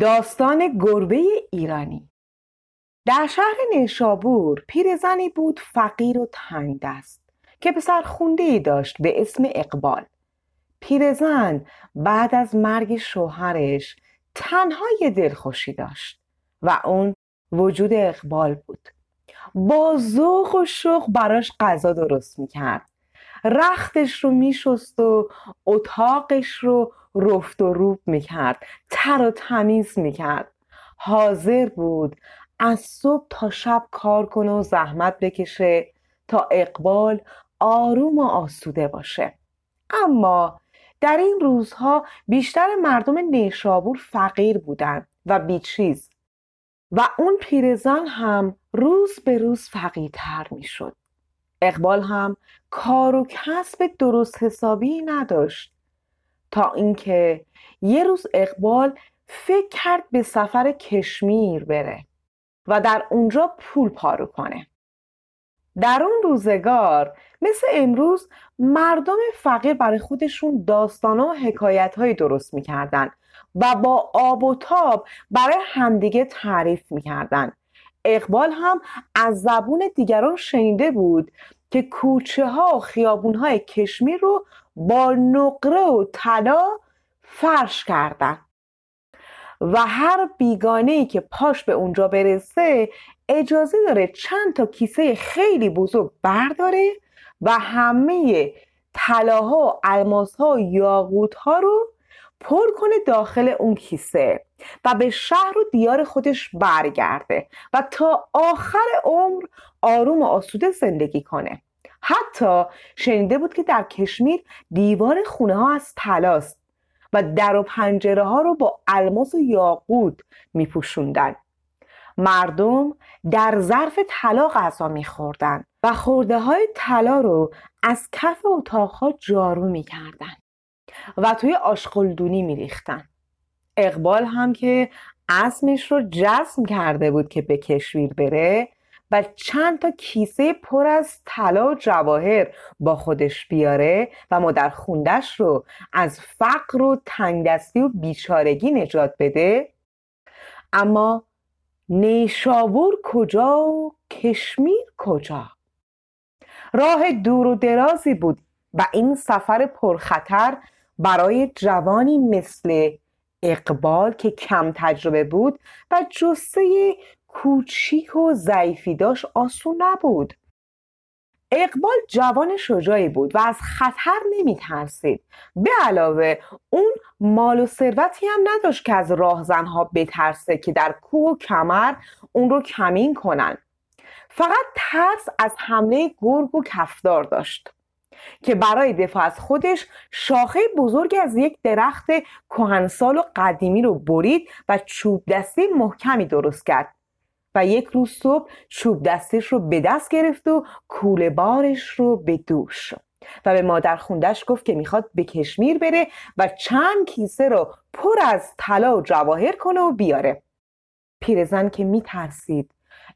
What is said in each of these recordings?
داستان گربه ایرانی. در شهر نیشابور پیرزنی بود فقیر و تنگ دست که پسر خونده داشت به اسم اقبال. پیرزن بعد از مرگ شوهرش تنها یه دلخوشی داشت و اون وجود اقبال بود. با ذوق و شوق براش غذا درست می‌کرد. رختش رو میشست و اتاقش رو رفت و روب می‌کرد تر و تمیز می‌کرد. حاضر بود از صبح تا شب کار کنه و زحمت بکشه تا اقبال آروم و آسوده باشه. اما در این روزها بیشتر مردم نیشابور فقیر بودند و بیچیز و اون پیرزن هم روز به روز فقیرتر می‌شد. اقبال هم کار و کسب درست حسابی نداشت. تا اینکه یه روز اقبال فکر کرد به سفر کشمیر بره و در اونجا پول پارو کنه. در اون روزگار مثل امروز مردم فقیر برای خودشون داستان و حکایت درست می‌کردن و با آب و تاب برای همدیگه تعریف می‌کردن. اقبال هم از زبون دیگران شنیده بود که کوچه ها و خیابون های کشمیر رو با نقره و طلا فرش کردن. و هر بیگانه ای که پاش به اونجا برسه اجازه داره چند تا کیسه خیلی بزرگ برداره و همه طلاها و الماسها و یاقوت ها رو پر کنه داخل اون کیسه و به شهر و دیار خودش برگرده و تا آخر عمر آروم و آسوده زندگی کنه. حتی شنیده بود که در کشمیر دیوار خونه ها از تلاست و در و پنجره ها رو با الماس و یاقوت میپوشوندن. مردم در ظرف طلا غذا میخوردن و خورده های طلا رو از کف اتاقها جارو می‌کردن و توی آشغلدونی میریختن. اقبال هم که اسمش رو جزم کرده بود که به کشمیر بره و چند تا کیسه پر از طلا و جواهر با خودش بیاره و مادر خوندش رو از فقر و تنگدستی و بیچارگی نجات بده. اما نیشابور کجا و کشمیر کجا؟ راه دور و درازی بود و این سفر پرخطر برای جوانی مثل اقبال که کم تجربه بود و جسه کوچیک و ضعیفی داشت آسون نبود. اقبال جوان شجاعی بود و از خطر نمی ترسید به علاوه اون مال و ثروتی هم نداشت که از راهزنها بترسه که در کوه و کمر اون رو کمین کنن. فقط ترس از حمله گرگ و کفدار داشت که برای دفاع از خودش شاخه بزرگی از یک درخت کهنسال و قدیمی رو برید و چوب دستی محکمی درست کرد. و یک روز صبح چوب دستش رو به دست گرفت و کوله بارش رو به دوش. و به مادر خوندش گفت که می‌خواد به کشمیر بره و چند کیسه رو پر از طلا و جواهر کنه و بیاره. پیرزن که میترسید.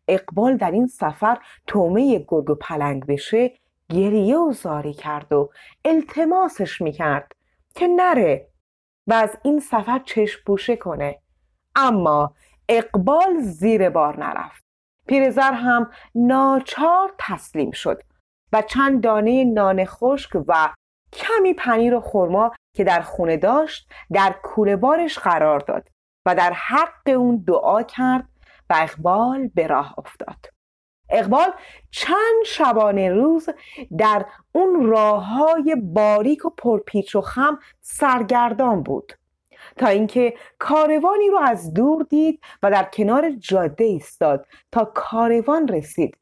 اقبال در این سفر تومه گرگ و پلنگ بشه گریه و زاری کرد و التماسش می‌کرد که نره و از این سفر چشم بوشه کنه. اما اقبال زیر بار نرفت. پیرزر هم ناچار تسلیم شد و چند دانه نان خشک و کمی پنیر و خرما که در خونه داشت در کوله بارش قرار داد و در حق اون دعا کرد و اقبال به راه افتاد. اقبال چند شبانه روز در اون راه های باریک و پرپیچ و خم سرگردان بود. تا اینکه کاروانی رو از دور دید و در کنار جاده ایستاد. تا کاروان رسید.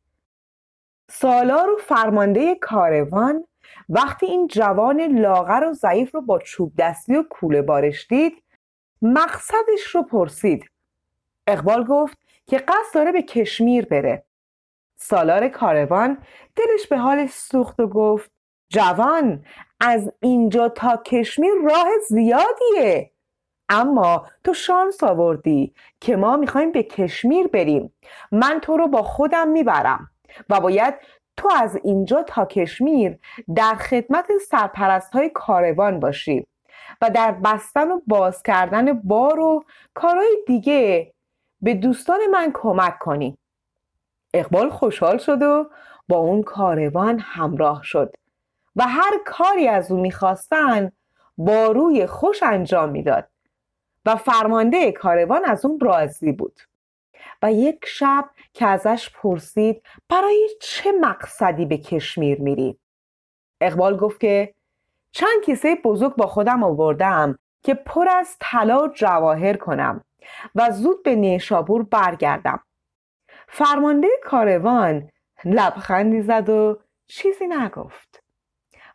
سالار و فرمانده کاروان وقتی این جوان لاغر و ضعیف رو با چوب دستی و کوله بارش دید مقصدش رو پرسید. اقبال گفت که قصد داره به کشمیر بره. سالار کاروان دلش به حالش سوخت و گفت جوان از اینجا تا کشمیر راه زیادیه. اما تو شانس آوردی که ما می‌خوایم به کشمیر بریم. من تو رو با خودم می‌برم و باید تو از اینجا تا کشمیر در خدمت سرپرست های کاروان باشی و در بستن و باز کردن بار و کارهای دیگه به دوستان من کمک کنی. اقبال خوشحال شد و با اون کاروان همراه شد و هر کاری از او می‌خواستن با روی خوش انجام می‌داد. و فرمانده کاروان از اون راضی بود. و یک شب که ازش پرسید برای چه مقصدی به کشمیر میری؟ اقبال گفت که چند کیسه بزرگ با خودم آوردم که پر از طلا و جواهر کنم و زود به نیشابور برگردم. فرمانده کاروان لبخندی زد و چیزی نگفت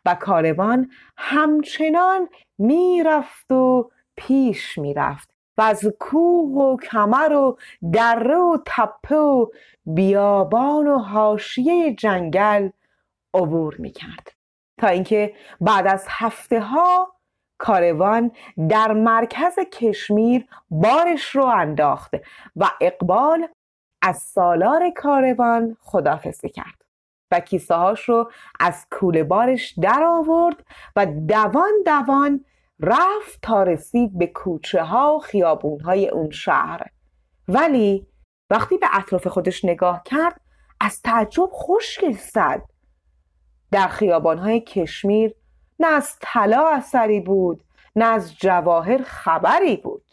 و کاروان همچنان می‌رفت و پیش می‌رفت و از کوه و کمر و دره و تپه و بیابان و حاشیه جنگل عبور می‌کرد. تا اینکه بعد از هفته ها کاروان در مرکز کشمیر بارش رو انداخت و اقبال از سالار کاروان خدافزی کرد و کیسه هاش رو از کوله بارش در آورد و دوان دوان رفت تا رسید به کوچه ها و خیابون های اون شهر. ولی وقتی به اطراف خودش نگاه کرد از تعجب خشک زد. در خیابان های کشمیر نه از طلا اثری بود نه از جواهر خبری بود.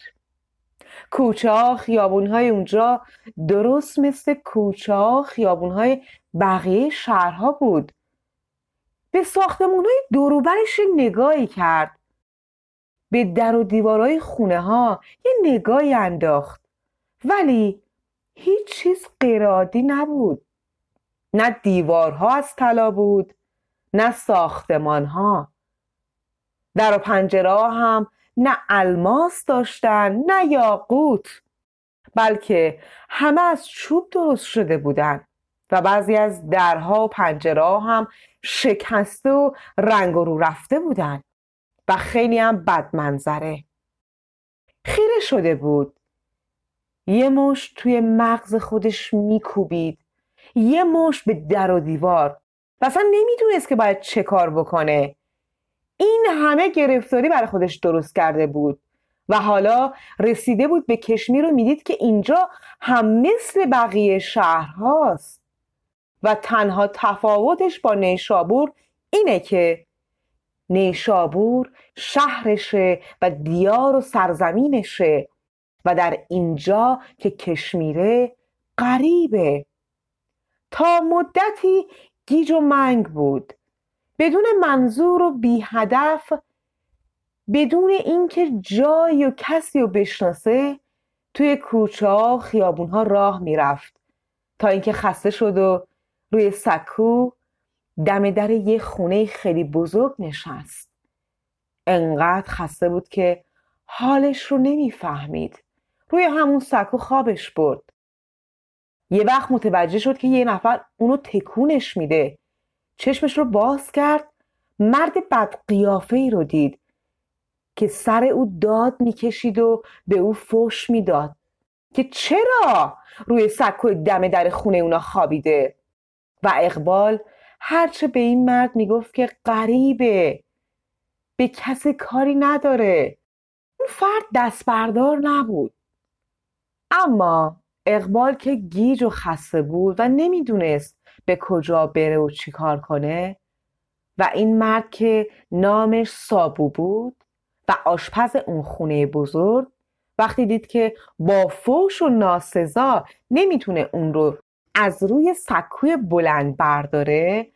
کوچه ها خیابون های اونجا درست مثل کوچه ها خیابون های بقیه شهرها بود. به ساختمون های دروبرش نگاهی کرد. به در و دیوارهای خونه ها یه نگاهی انداخت. ولی هیچ چیز غیرعادی نبود. نه دیوارها از طلا بود نه ساختمان ها در و پنجره هم نه الماس داشتن نه یاقوت بلکه همه از چوب درست شده بودند و بعضی از درها و پنجره هم شکسته و رنگ رو رفته بودند و خیلی هم بد منظره. خیره شده بود. یه مش توی مغز خودش میکوبید. یه مش به در و دیوار. و اصلا نمی‌دونست که باید چه کار بکنه. این همه گرفتاری برای خودش درست کرده بود. و حالا رسیده بود به کشمیر و می‌دید که اینجا هم مثل بقیه شهرهاست. و تنها تفاوتش با نیشابور اینه که نیشابور شهرشه و دیار و سرزمینشه. و در اینجا که کشمیره قریبه تا مدتی گیج و منگ بود. بدون منظور و بی هدف بدون اینکه جایی و کسی رو بشناسه توی کوچه ها خیابون ها راه می‌رفت. تا اینکه خسته شد و روی سکو دم در یه خونه خیلی بزرگ نشست. انقدر خسته بود که حالش رو نمی‌فهمید. روی همون سکو خوابش برد. یه وقت متوجه شد که یه نفر اونو تکونش میده. چشمش رو باز کرد. مرد بدقیافه ای رو دید که سر او داد می‌کشید و به او فوش می‌داد که چرا روی سکو دم در خونه اونا خوابیده؟ و اقبال هرچه به این مرد می‌گفت که غریبه به کسی کاری نداره. اون فرد دستبردار نبود. اما اقبال که گیج و خسته بود و نمی‌دونست به کجا بره و چیکار کنه و این مرد که نامش سابو بود و آشپز اون خونه بزرگ وقتی دید که با فوش و ناسزا نمی‌تونه اون رو از روی سکوی بلند برداره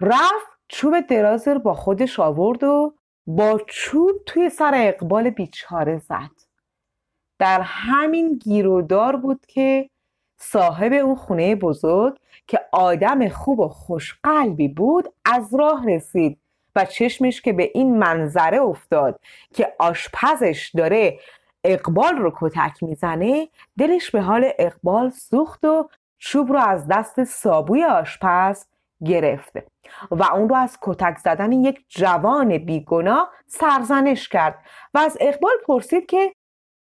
رفت چوب دراز رو با خودش آورد و با چوب توی سر اقبال بیچاره زد. در همین گیرودار بود که صاحب اون خونه بزرگ که آدم خوب و خوشقلبی بود از راه رسید و چشمش که به این منظره افتاد که آشپزش داره اقبال رو کتک می‌زنه دلش به حال اقبال سوخت و چوب رو از دست سابوی آشپز گرفته و اون رو از کتک زدن یک جوان بیگناه سرزنش کرد و از اقبال پرسید که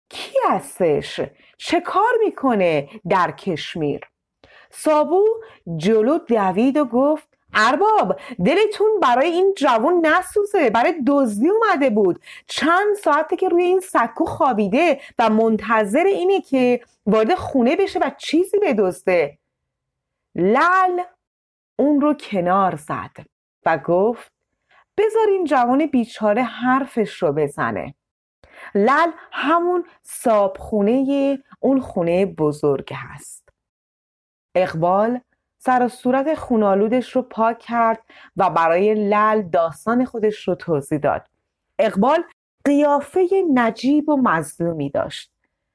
کی هستش؟ چه کار می‌کنه در کشمیر؟ سابو جلو دوید و گفت ارباب دلتون برای این جوان نسوزه برای دزدی اومده بود. چند ساعته که روی این سکو خوابیده و منتظر اینه که وارد خونه بشه و چیزی بدزده. لل اون رو کنار زد و گفت بذار این جوان بیچاره حرفش رو بزنه. لل همون صابخونه اون خونه بزرگ هست. اقبال سر و صورت خونالودش رو پاک کرد و برای لل داستان خودش رو توضیح داد. اقبال قیافه نجیب و مظلومی داشت.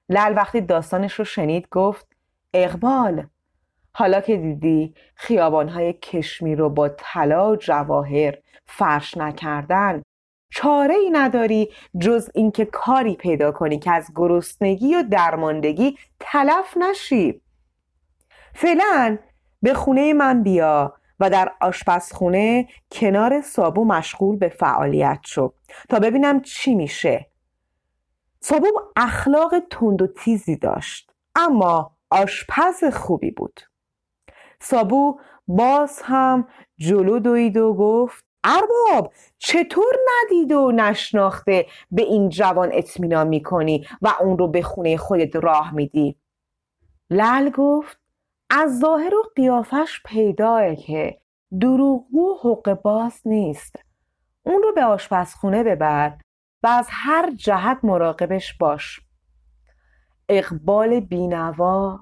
لل وقتی داستانش رو شنید گفت اقبال حالا که دیدی خیابانهای کشمیر رو با طلا و جواهر فرش نکردن چاره ای نداری جز اینکه کاری پیدا کنی که از گرسنگی و درماندگی تلف نشی. فعلا؟ به خونه من بیا و در آشپزخونه کنار سابو مشغول به فعالیت شو تا ببینم چی میشه. سابو اخلاق تند و تیزی داشت اما آشپز خوبی بود. سابو باز هم جلو دوید و گفت ارباب چطور ندید و نشناخته به این جوان اطمینان می‌کنی و اون رو به خونه خودت راه میدی؟ لل گفت از ظاهر و قیافش پیداه که دروغگو حق باز نیست. اون رو به آشپزخونه ببر و از هر جهت مراقبش باش. اقبال بینوا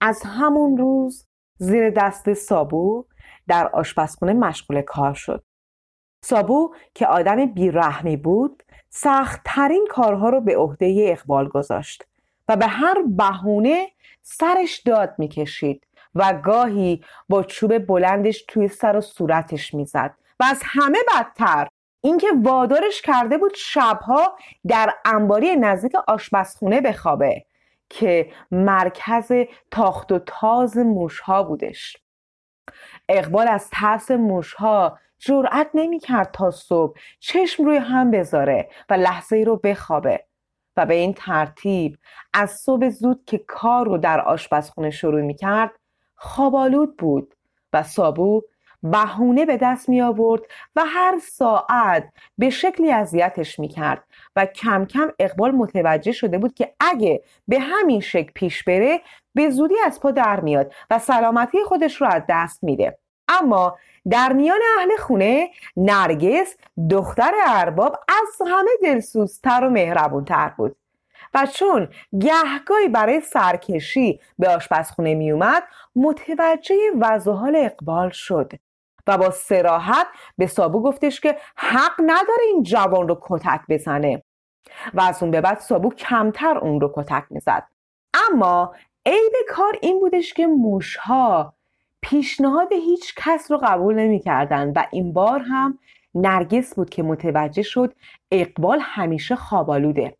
از همون روز زیر دست سابو در آشپزخونه مشغول کار شد. سابو که آدم بیرحمی بود سختترین کارها رو به عهده اقبال گذاشت و به هر بهونه سرش داد می‌کشید. و گاهی با چوب بلندش توی سر و صورتش می‌زد. و از همه بدتر اینکه وادارش کرده بود شبها در انباری نزدیک آشپزخونه بخوابه که مرکز تاخت و تاز موشها بودش. اقبال از ترس موشها جرأت نمی‌کرد تا صبح چشم روی هم بذاره و لحظه ای رو بخوابه. و به این ترتیب از صبح زود که کار رو در آشپزخونه شروع می‌کرد خوابالود بود و سابو بهونه به دست می آورد و هر ساعت به شکلی اذیتش می کرد و کم کم اقبال متوجه شده بود که اگه به همین شکل پیش بره به زودی از پا در میاد و سلامتی خودش رو از دست میده. اما در میان اهل خونه نرگس دختر ارباب از همه دلسوزتر و مهربونتر بود. و چون گهگاهی برای سرکشی به آشپزخونه میومد متوجه وضع اقبال شد و با سراحت به سابو گفتش که حق نداره این جوان رو کتک بزنه و از اون به بعد سابو کمتر اون رو کتک می‌زد. اما عیب کار این بودش که موشها پیشنهاد هیچ کس رو قبول نمی‌کردن و این بار هم نرگس بود که متوجه شد اقبال همیشه خوابالوده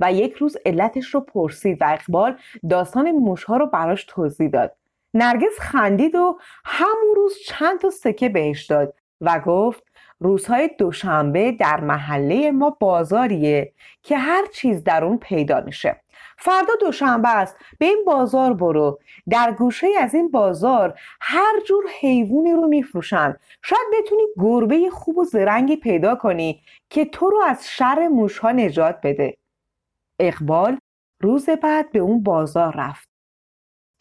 و یک روز علتش رو پرسید و اقبال داستان موشها رو براش توضیح داد. نرگس خندید و همون روز چند تا سکه بهش داد و گفت روزهای دوشنبه در محله ما بازاریه که هر چیز در اون پیدا میشه. فردا دوشنبه است به این بازار برو. در گوشه از این بازار هر جور حیوانی رو میفروشن. شاید بتونی گربه خوب و زرنگی پیدا کنی که تو رو از شر موشها نجات بده. اقبال روز بعد به اون بازار رفت.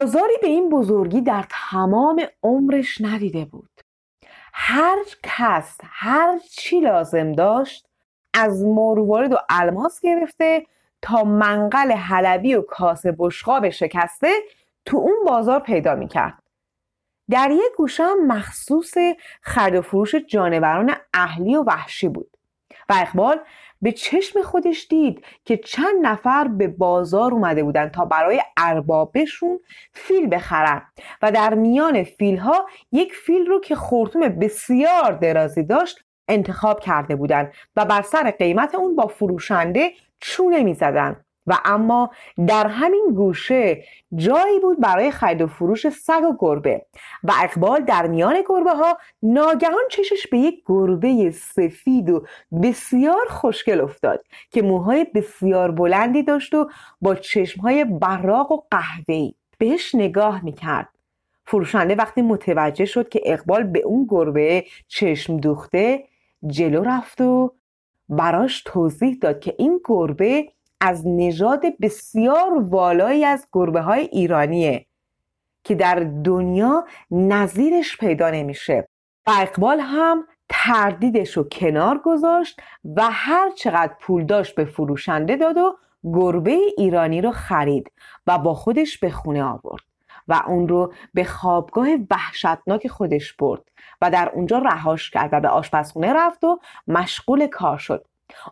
بازاری به این بزرگی در تمام عمرش ندیده بود. هر کس هر چی لازم داشت از مروارید و الماس گرفته تا منقل حلبی و کاسه بشقاب شکسته تو اون بازار پیدا می‌کرد. در یک گوشه مخصوص خرد و فروش جانوران اهلی و وحشی بود و اقبال به چشم خودش دید که چند نفر به بازار اومده بودن تا برای اربابشون فیل بخرن و در میان فیل ها یک فیل رو که خورتوم بسیار درازی داشت انتخاب کرده بودند و بر سر قیمت اون با فروشنده چونه می زدن. و اما در همین گوشه جایی بود برای خرید و فروش سگ و گربه و اقبال در میان گربه ها ناگهان چشش به یک گربه سفید و بسیار خوشگل افتاد که موهای بسیار بلندی داشت و با چشمهای براق و قهوه‌ای. بهش نگاه می‌کرد. فروشنده وقتی متوجه شد که اقبال به اون گربه چشم دوخته جلو رفت و براش توضیح داد که این گربه از نژاد بسیار والایی از گربه های ایرانیه که در دنیا نظیرش پیدا نمیشه. و اقبال هم تردیدش رو کنار گذاشت و هر چقدر پول داشت به فروشنده داد و گربه ایرانی رو خرید و با خودش به خونه آورد و اون رو به خوابگاه وحشتناک خودش برد و در اونجا رهاش کرد و به آشپزخونه رفت و مشغول کار شد.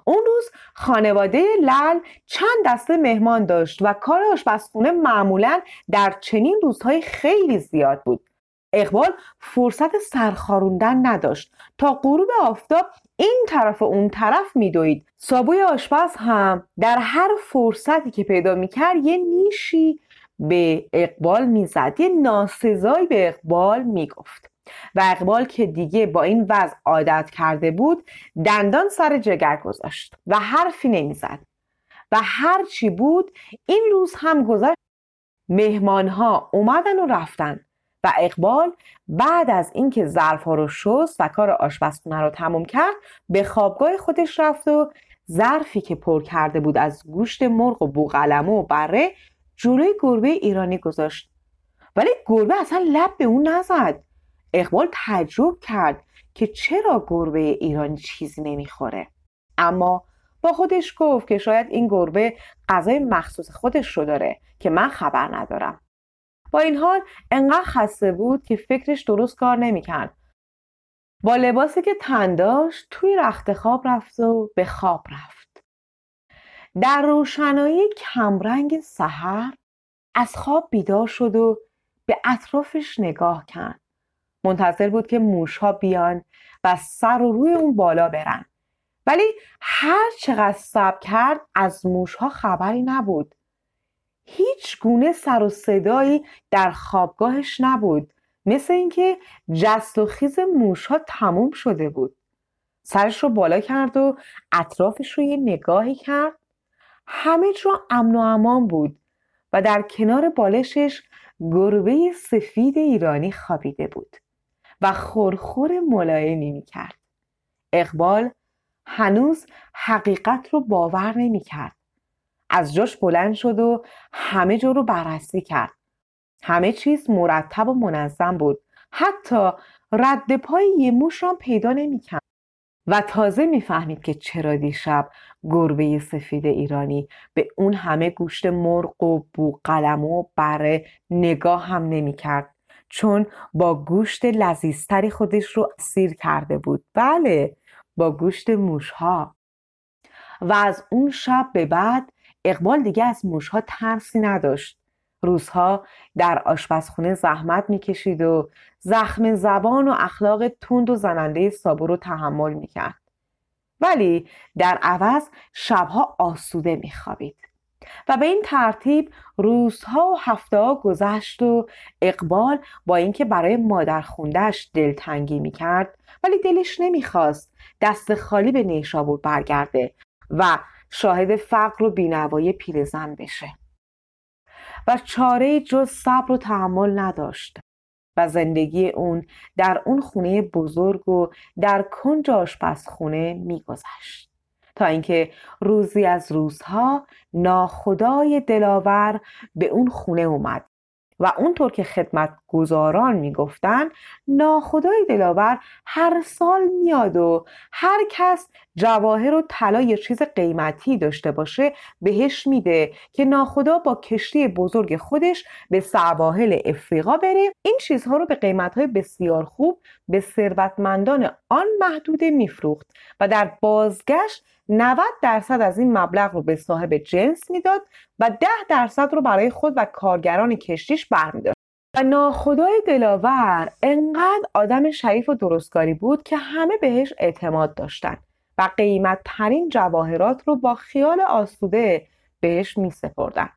اون روز خانواده لل چند دسته مهمان داشت و کار آشپزخونه معمولا در چنین روزهای خیلی زیاد بود. اقبال فرصت سرخاروندن نداشت. تا غروب آفتاب این طرف و اون طرف میدوید. سابوی آشپز هم در هر فرصتی که پیدا می‌کرد یه نیشی به اقبال می‌زد. یه ناسزایی به اقبال می‌گفت. و اقبال که دیگه با این وضع عادت کرده بود دندان سر جگر گذاشت و حرفی نمی‌زد. و هر چی بود این روز هم گذشت. مهمان ها اومدن و رفتن و اقبال بعد از اینکه ظرف ها رو شست و کار آشپزخونه رو تموم کرد به خوابگاه خودش رفت و ظرفی که پر کرده بود از گوشت مرغ و بوغلمو و بره جلوی گربه ایرانی گذاشت. ولی گربه اصلا لب به اون نزد. اقبال تعجب کرد که چرا گربه ایرانی چیزی نمی‌خوره. اما با خودش گفت که شاید این گربه غذای مخصوص خودش رو داره که من خبر ندارم. با این حال انقدر خسته بود که فکرش درست کار نمی‌کرد. با لباسی که تن داشت توی رخت خواب رفت و به خواب رفت. در روشنایی کمرنگ سحر از خواب بیدار شد و به اطرافش نگاه کرد. منتظر بود که موشها بیان و سر و روی اون بالا برن. ولی هر چقدر سب کرد از موشها خبری نبود. هیچ گونه سر و صدایی در خوابگاهش نبود. مثل اینکه جست و خیز موشها تموم شده بود. سرش رو بالا کرد و اطرافش رو یه نگاهی کرد. همه جا امن و امان بود و در کنار بالشش گربه سفید ایرانی خوابیده بود. و خورخور ملایمی می‌کرد. اقبال هنوز حقیقت رو باور نمی‌کرد. از جاش بلند شد و همه جا رو بررسی کرد. همه چیز مرتب و منظم بود. حتی رد پای یه موش را پیدا نمی‌کرد. و تازه می‌فهمید که چرا دیشب گربه سفید ایرانی به اون همه گوشت مرغ و بوقلم و بره نگاه هم نمی‌کرد. چون با گوشت لذیذتری خودش رو سیر کرده بود. بله با گوشت موشها. و از اون شب به بعد اقبال دیگه از موشها ترسی نداشت. روزها در آشپزخونه زحمت می‌کشید و زخم زبان و اخلاق تند و زننده سابو رو تحمل می‌کرد. ولی در عوض شبها آسوده میخوابید. و به این ترتیب روزها و هفته ها گذشت و اقبال با اینکه برای مادر خوندهش دلتنگی می‌کرد ولی دلش نمی‌خواست. دست خالی به نیشابور برگرده و شاهد فقر و بینوایی پیرزن بشه. و چاره جز صبر و تحمل نداشت و زندگی اون در اون خونه بزرگ و در کنج آشپزخونه میگذشت. تا اینکه روزی از روزها ناخدای دلاور به اون خونه اومد و اونطور که خدمت گذاران می‌گفتن ناخدای دلاور هر سال میاد و هر کس جواهر و طلا یا چیز قیمتی داشته باشه بهش میده که ناخدا با کشتی بزرگ خودش به سواحل افریقا بره. این چیزها رو به قیمتهای بسیار خوب به ثروتمندان آن محدوده میفروخت و در بازگشت 90 درصد از این مبلغ رو به صاحب جنس می‌داد و 10 درصد رو برای خود و کارگران کشتیش برمیداشت و ناخدای دلاور انقدر آدم شریف و درستکاری بود که همه بهش اعتماد داشتن و قیمت ترین جواهرات رو با خیال آسوده بهش می سپردن.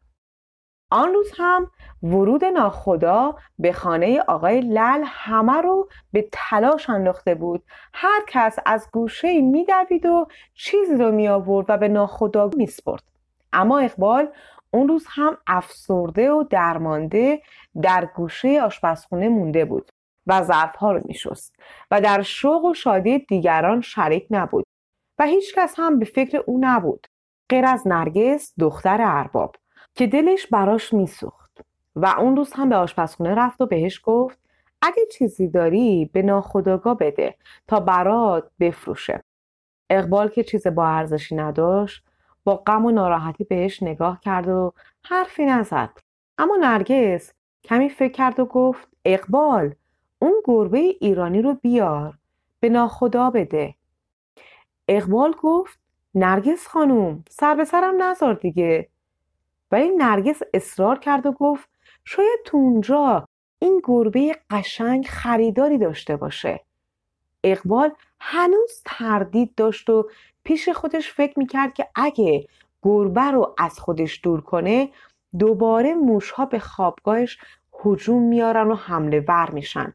آن روز هم ورود ناخدا به خانه آقای لل همه رو به تلاش انداخته بود. هر کس از گوشه میدوید و چیزی رو می آورد و به ناخدا میسپرد. اما اقبال اون روز هم افسرده و درمانده در گوشه آشپزخونه مونده بود و ظرفها رو میشست و در شوق و شادی دیگران شریک نبود و هیچ کس هم به فکر او نبود. غیر از نرگس دختر ارباب. که دلش براش میسوخت. و اون روز هم به آشپزخونه رفت و بهش گفت اگه چیزی داری به ناخداگاه بده تا برات بفروشه. اقبال که چیز با ارزشی نداشت با غم و ناراحتی بهش نگاه کرد و حرفی نزد. اما نرگس کمی فکر کرد و گفت اقبال اون گربه ایرانی رو بیار به ناخدا بده. اقبال گفت نرگس خانوم سر به سرم نزار دیگه. ولی نرگس اصرار کرد و گفت شاید تو اونجا این گربه قشنگ خریداری داشته باشه. اقبال هنوز تردید داشت و پیش خودش فکر می‌کرد که اگه گربه رو از خودش دور کنه دوباره موشها به خوابگاهش هجوم میارن و حمله ور میشن.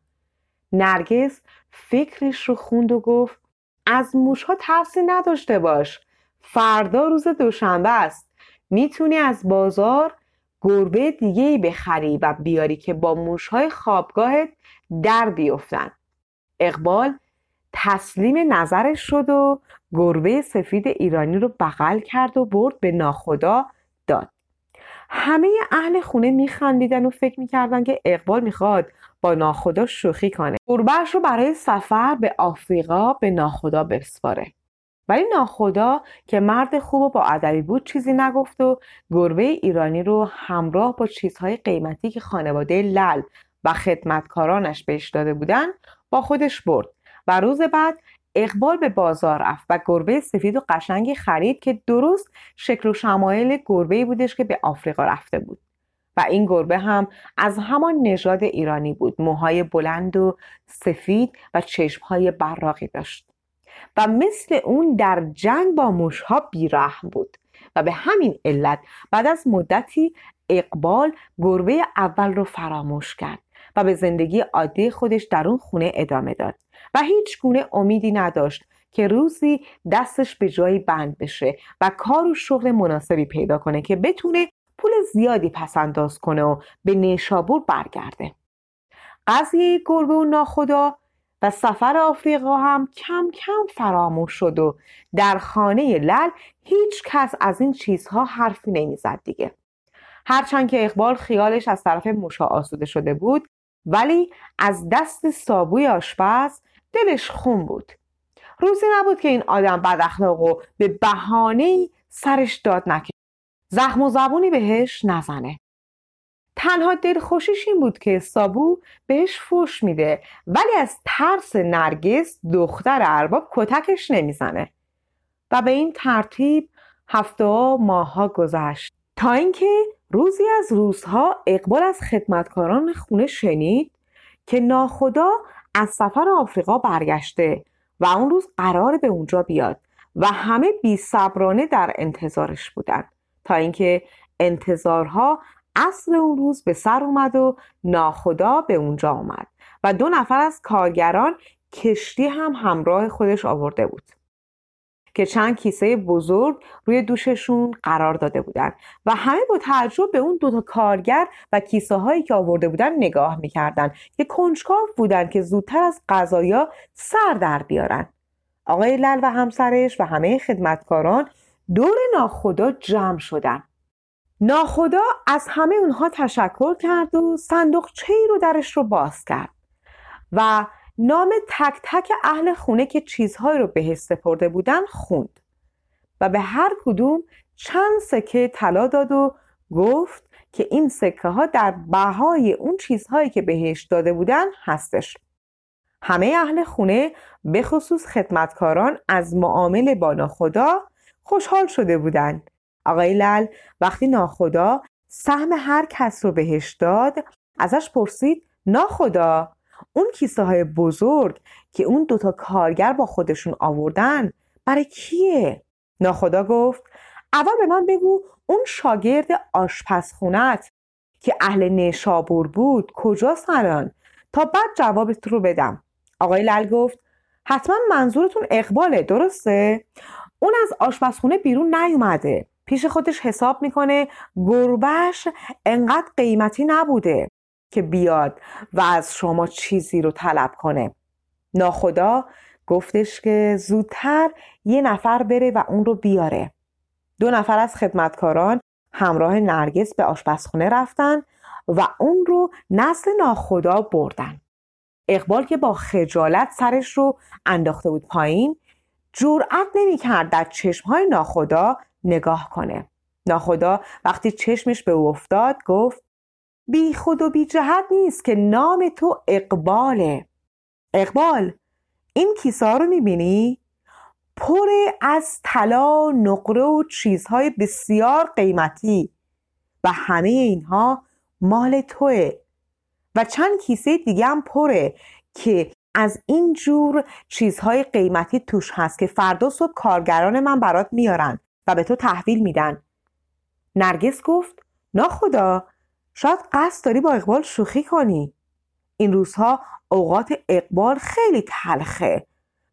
نرگس فکرش رو خوند و گفت از موشها ترسی نداشته باش. فردا روز دوشنبه است. می‌تونی از بازار گربه دیگه ای بخری و بیاری که با موشهای خوابگاهت در بیفتن. اقبال تسلیم نظرش شد و گربه سفید ایرانی رو بغل کرد و برد به ناخدا داد. همه اهل خونه میخندیدن و فکر می‌کردن که اقبال می‌خواد با ناخدا شوخی کنه. گربهش رو برای سفر به آفریقا به ناخدا بسپاره. ولی ناخدا که مرد خوب و با ادبی بود چیزی نگفت و گربه ایرانی رو همراه با چیزهای قیمتی که خانواده لل و خدمتکارانش بهش داده بودن با خودش برد و روز بعد اقبال به بازار رفت و گربه سفید و قشنگی خرید که درست شکل و شمایل گربه بودش که به آفریقا رفته بود. و این گربه هم از همان نژاد ایرانی بود. موهای بلند و سفید و چشمهای براقی داشت. و مثل اون در جنگ با موشها بیرحم بود و به همین علت بعد از مدتی اقبال گربه اول رو فراموش کرد و به زندگی عادی خودش در اون خونه ادامه داد و هیچ گونه امیدی نداشت که روزی دستش به جایی بند بشه و کار و شغل مناسبی پیدا کنه که بتونه پول زیادی پس انداز کنه و به نیشابور برگرده. قضیه گربه و ناخدا و سفر آفریقا هم کم کم فراموش شد و در خانه لل هیچ کس از این چیزها حرفی نمی‌زد دیگه. هرچند که اقبال خیالش از طرف موشا آسوده شده بود ولی از دست سابوی آشپز دلش خون بود. روزی نبود که این آدم بد اخلاق و به بهانه سرش داد نکشه. زخم و زبونی بهش نزنه. تنها دلخوشیش این بود که سابو بهش فوش میده ولی از ترس نرگس دختر ارباب کتکش نمی‌زنه. و به این ترتیب هفته ها ماها گذشت. تا اینکه روزی از روزها اقبال از خدمتکاران خونه شنید که ناخدا از سفر آفریقا برگشته و اون روز قرار به اونجا بیاد و همه بی صبرانه در انتظارش بودن. تا اینکه انتظارها اصل اون روز به سر اومد و ناخدا به اونجا آمد و دو نفر از کارگران کشتی هم همراه خودش آورده بود که چند کیسه بزرگ روی دوششون قرار داده بودن و همه با تعجب به اون دوتا کارگر و کیسه هایی که آورده بودن نگاه می‌کردن که کنجکاو بودن که زودتر از غذایا سر در بیارن. آقای لل و همسرش و همه خدمتکاران دور ناخدا جمع شدن. ناخدا از همه اونها تشکر کرد و صندوقچه ای رو درش رو باز کرد و نام تک تک اهل خونه که چیزهایی رو بهش سپرده بودن خوند و به هر کدوم چند سکه طلا داد و گفت که این سکه ها در بهای اون چیزهایی که بهش داده بودن هستش. همه اهل خونه به خصوص خدمتکاران از معامل با ناخدا خوشحال شده بودند آقای لل وقتی ناخدا سهم هر کس رو بهش داد ازش پرسید ناخدا اون کیسه های بزرگ که اون دوتا کارگر با خودشون آوردن برای کیه؟ ناخدا گفت اول به من بگو اون شاگرد آشپزخونت که اهل نشابور بود کجاست الان تا بعد جوابت رو بدم آقای لل گفت حتما منظورتون اقباله درسته؟ اون از آشپزخونه بیرون نیومده پیش خودش حساب می‌کنه گربش انقدر قیمتی نبوده که بیاد و از شما چیزی رو طلب کنه. ناخدا گفتش که زودتر یه نفر بره و اون رو بیاره. دو نفر از خدمتکاران همراه نرگس به آشپزخونه رفتن و اون رو نسل ناخدا بردن. اقبال که با خجالت سرش رو انداخته بود پایین جرأت نمی‌کرد در چشمهای ناخدا نگاه کنه. ناخدا وقتی چشمش به او افتاد گفت بی خود و بی جهت نیست که نام تو اقباله. اقبال این کیسه رو می‌بینی؟ پر از طلا نقره و چیزهای بسیار قیمتی و همه اینها مال توه و چند کیسه دیگه هم پره که از این جور چیزهای قیمتی توش هست که فردا صبح کارگران من برات میارن. و به تو تحویل میدن. نرگس گفت ناخدا شاید قصد داری با اقبال شوخی کنی. این روزها اوقات اقبال خیلی تلخه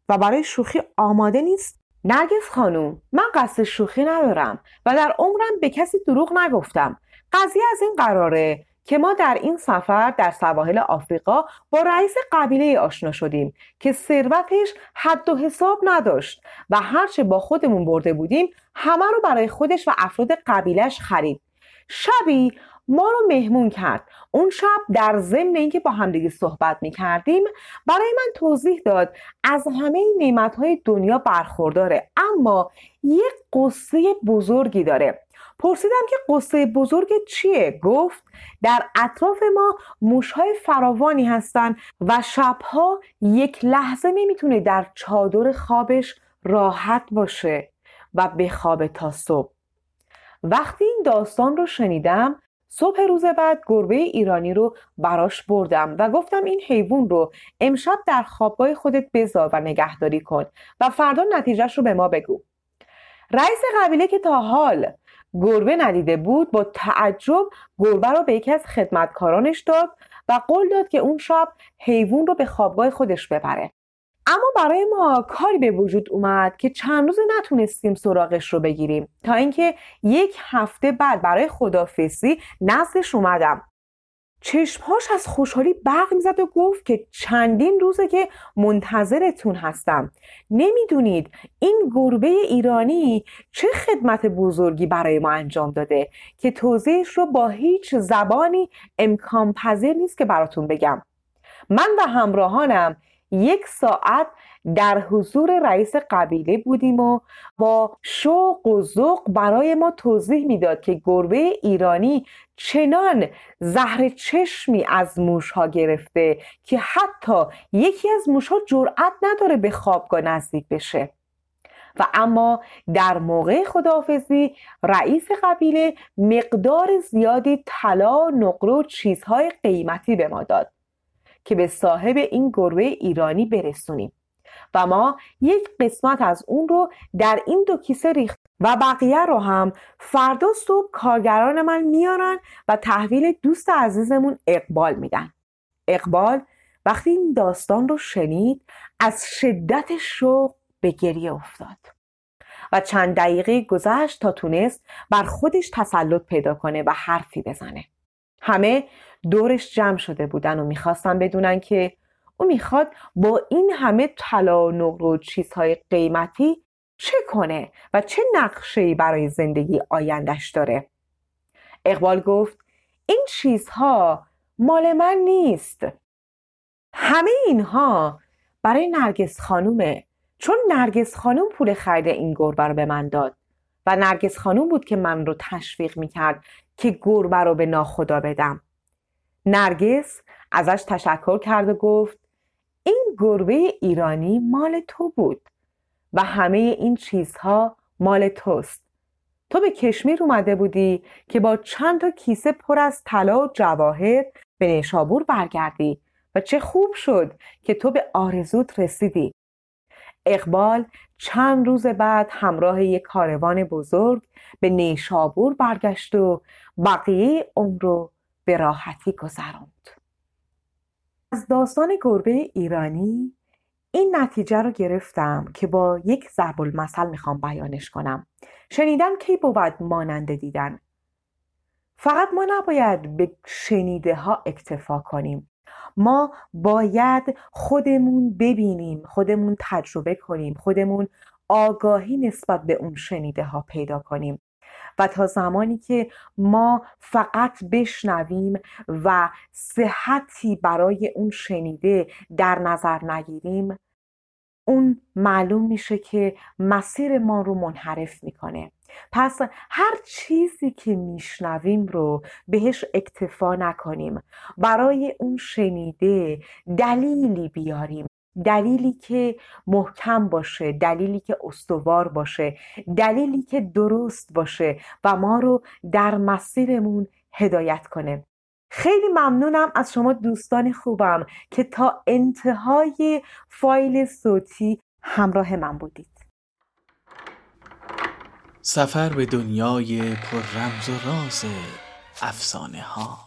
و برای شوخی آماده نیست. نرگس خانوم من قصد شوخی ندارم و در عمرم به کسی دروغ نگفتم. قضیه از این قراره که ما در این سفر در سواحل آفریقا با رئیس قبیله آشنا شدیم که ثروتش حد و حساب نداشت و هرچه با خودمون برده بودیم همه رو برای خودش و افراد قبیلش خرید. شبی ما رو مهمون کرد. اون شب در ضمن اینکه با همدیگه صحبت می کردیم برای من توضیح داد از همه نعمت های دنیا برخورداره اما یک قصه بزرگی داره. پرسیدم که قصه بزرگ چیه؟ گفت در اطراف ما موشهای فراوانی هستند و شبها یک لحظه نمی‌تونه در چادر خوابش راحت باشه و بخوابه تا صبح وقتی این داستان رو شنیدم صبح روز بعد گربه ایرانی رو براش بردم و گفتم این حیوان رو امشب در خوابگاه خودت بذار و نگهداری کن و فردا نتیجهش رو به ما بگو رئیس قبیله که تا حال گربه ندیده بود با تعجب گربه رو به یکی از خدمتکارانش داد و قول داد که اون شب حیوان رو به خوابگاه خودش ببره. اما برای ما کاری به وجود اومد که چند روز نتونستیم سراغش رو بگیریم. تا اینکه یک هفته بعد برای خدافسی نزدش اومدم. چشمهاش از خوشحالی برق می‌زد و گفت که چندین روزه که منتظرتون هستم. نمی‌دونید این گربه ایرانی چه خدمت بزرگی برای ما انجام داده که توضیحش رو با هیچ زبانی امکان پذیر نیست که براتون بگم. من و همراهانم یک ساعت در حضور رئیس قبیله بودیم و با شوق و ذوق برای ما توضیح می‌داد که گربه ایرانی چنان زهر چشمی از موشها گرفته که حتی یکی از موشها جرأت نداره به خوابگاه نزدیک بشه. و اما در موقع خداحافظی رئیس قبیله مقدار زیادی طلا نقره و چیزهای قیمتی به ما داد که به صاحب این گربه ایرانی برسونیم. و ما یک قسمت از اون رو در این دو کیسه ریخت و بقیه رو هم فردا صبح کارگران من میارن و تحویل دوست عزیزمون اقبال میدن. اقبال وقتی این داستان رو شنید از شدت شوق به گریه افتاد و چند دقیقه گذشت تا تونست بر خودش تسلط پیدا کنه و حرفی بزنه. همه دورش جمع شده بودن و می‌خواستن بدونن که او می‌خواد با این همه طلا و نقر و چیزهای قیمتی چه کنه و چه نقشه برای زندگی آیندش داره؟ اقبال گفت این چیزها مال من نیست. همه اینها برای نرگس خانومه. چون نرگس خانوم پول خرید این گربه رو به من داد و نرگس خانوم بود که من رو تشویق می‌کرد که گربه رو به ناخدا بدم. نرگس ازش تشکر کرد و گفت این گربه ایرانی مال تو بود و همه این چیزها مال توست. تو به کشمیر اومده بودی که با چند تا کیسه پر از طلا و جواهر به نیشابور برگردی و چه خوب شد که تو به آرزوت رسیدی. اقبال چند روز بعد همراه یک کاروان بزرگ به نیشابور برگشت و بقیه عمر رو به راحتی گذراند. از داستان گربه ایرانی این نتیجه رو گرفتم که با یک ضرب المثل می‌خوام بیانش کنم. شنیدن کی بود ماننده دیدن. فقط ما نباید به شنیده ها اکتفا کنیم. ما باید خودمون ببینیم خودمون تجربه کنیم خودمون آگاهی نسبت به اون شنیده ها پیدا کنیم. و تا زمانی که ما فقط بشنویم و صحتی برای اون شنیده در نظر نگیریم اون معلوم میشه که مسیر ما رو منحرف می‌کنه. پس هر چیزی که میشنویم رو بهش اکتفا نکنیم. برای اون شنیده دلیلی بیاریم. دلیلی که محکم باشه دلیلی که استوار باشه دلیلی که درست باشه و ما رو در مسیرمون هدایت کنه. خیلی ممنونم از شما دوستان خوبم که تا انتهای فایل صوتی همراه من بودید. سفر به دنیای پر رمز و راز افسانه ها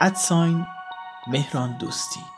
ادساین مهران دوستی.